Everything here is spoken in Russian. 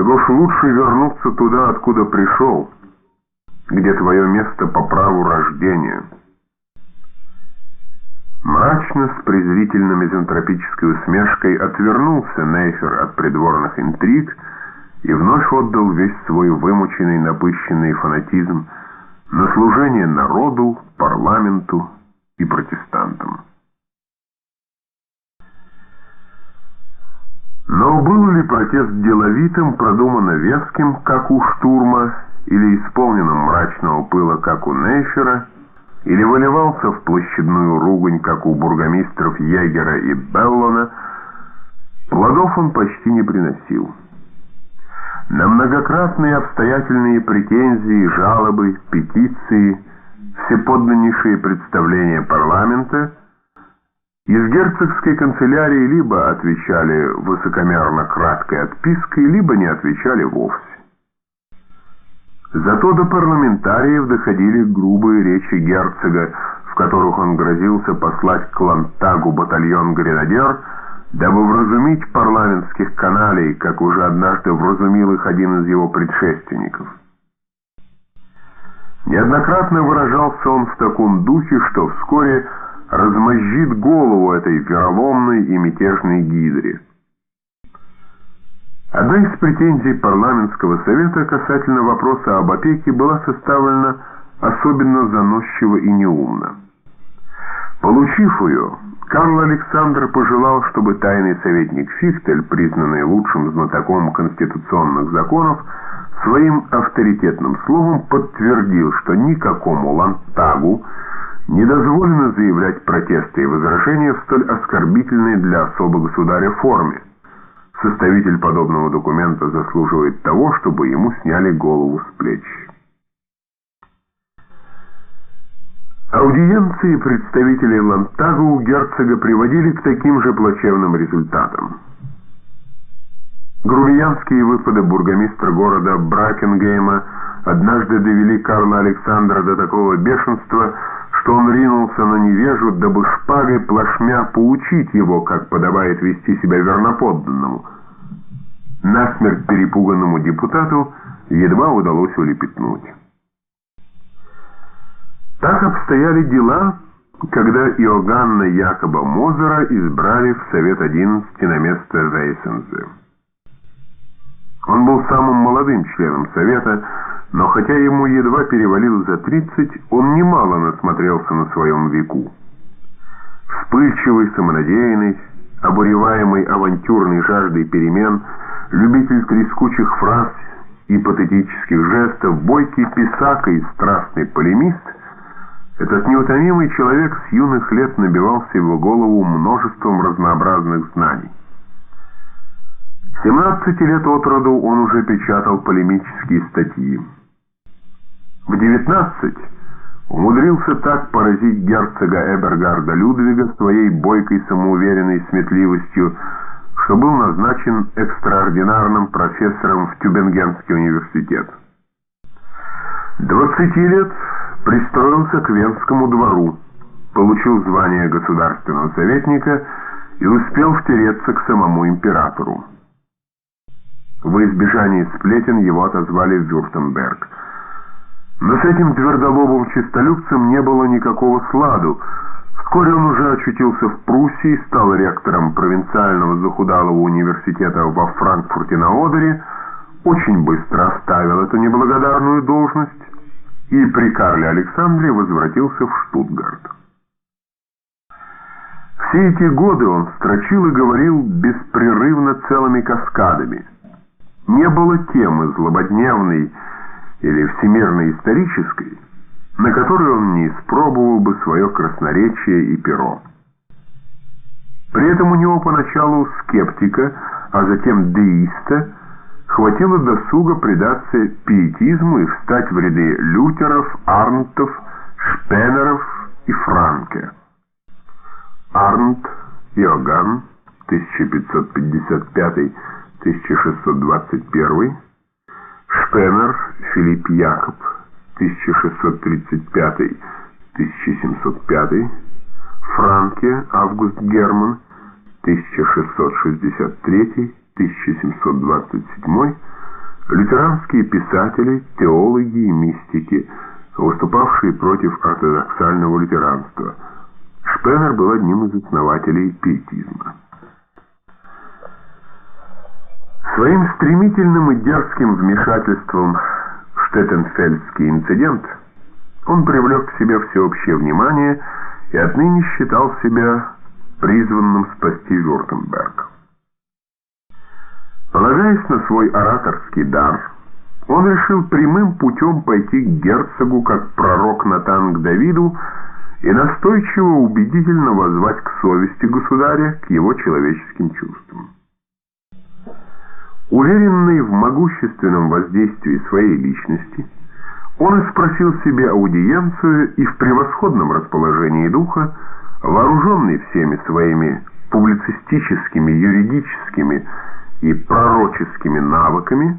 Так уж лучше вернуться туда, откуда пришел, где твое место по праву рождения». Мрачно, с презрительно мизантропической усмешкой отвернулся Нейфер от придворных интриг и вновь отдал весь свой вымученный, напыщенный фанатизм на служение народу, парламенту и протестантам. Но был ли протест деловитым, продуманно веским, как у штурма, или исполненным мрачного пыла, как у Нейфера, или выливался в площадную ругань, как у бургомистров Егера и Беллона, плодов он почти не приносил. На многократные обстоятельные претензии, жалобы, петиции, всеподданнейшие представления парламента из герцогской канцелярии либо отвечали высокомерно краткой отпиской, либо не отвечали вовсе. Зато до парламентариев доходили грубые речи герцога, в которых он грозился послать к Лантагу батальон гренадер, дабы вразумить парламентских каналей, как уже однажды вразумил их один из его предшественников. Неоднократно выражался он в таком духе, что вскоре размозжит голову этой вероломной и мятежной гидре. Одна из претензий парламентского совета касательно вопроса об опеке была составлена особенно заносчиво и неумно. Получив ее, Карл Александр пожелал, чтобы тайный советник Фихтель, признанный лучшим знатоком конституционных законов, своим авторитетным словом подтвердил, что никакому лантагу не дозволено заявлять протесты и возражения в столь оскорбительной для особо государя форме. Составитель подобного документа заслуживает того, чтобы ему сняли голову с плеч. Аудиенции представителей Лантага у герцога приводили к таким же плачевным результатам. Грубиянские выпады бургомистра города Бракенгейма однажды довели Карла Александра до такого бешенства, что он ринулся на невежу, дабы шпагой плашмя поучить его, как подобает вести себя верноподданному. Насмерть перепуганному депутату едва удалось улепетнуть. Так обстояли дела, когда Иоганна Якоба Мозера избрали в Совет 11 на место Вейсензе. Он был самым молодым членом Совета, но хотя ему едва перевалил за 30, он немало насмотрелся на своем веку. Вспыльчивый, самонадеянный, обуреваемый авантюрной жаждой перемен, любитель трескучих фраз и патетических жестов, бойкий писака и страстный полемист, этот неутомимый человек с юных лет набивал в его голову множеством разнообразных знаний. 17 лет от роду он уже печатал полемические статьи. В 19 умудрился так поразить герцога Эбергарда Людвига своей бойкой самоуверенной сметливостью, что был назначен экстраординарным профессором в Тюбингенский университет. 20 лет пристроился к Венскому двору, получил звание государственного советника и успел втереться к самому императору. В избежании сплетен его отозвали в Вюртемберг. Но с этим твердолобым честолюбцем не было никакого сладу. Вскоре он уже очутился в Пруссии, стал ректором провинциального захудалого университета во Франкфурте на Одере, очень быстро оставил эту неблагодарную должность и при Карле Александре возвратился в Штутгарт. Все эти годы он строчил и говорил беспрерывно целыми каскадами – не было темы злободневной или всемирно-исторической, на которой он не испробовал бы свое красноречие и перо. При этом у него поначалу скептика, а затем деиста, хватило досуга предаться пиетизму и встать в ряды лютеров, арнтов, шпенеров и франке. Арнт Иоганн, 1555 1621, Шпенер Филипп Якоб 1635-1705, Франке Август Герман 1663-1727, лютеранские писатели, теологи и мистики, выступавшие против ортодоксального лютеранства. Шпеннер был одним из основателей пиетизма. Своим стремительным и дерзким вмешательством в Штеттенфельдский инцидент он привлек к себе всеобщее внимание и отныне считал себя призванным спасти Вюртемберг. Полагаясь на свой ораторский дар, он решил прямым путем пойти к герцогу, как пророк Натан к Давиду, и настойчиво убедительно возвать к совести государя, к его человеческим чувствам. Уверенный в могущественном воздействии своей личности, он испросил себе аудиенцию и в превосходном расположении духа, вооруженный всеми своими публицистическими, юридическими и пророческими навыками,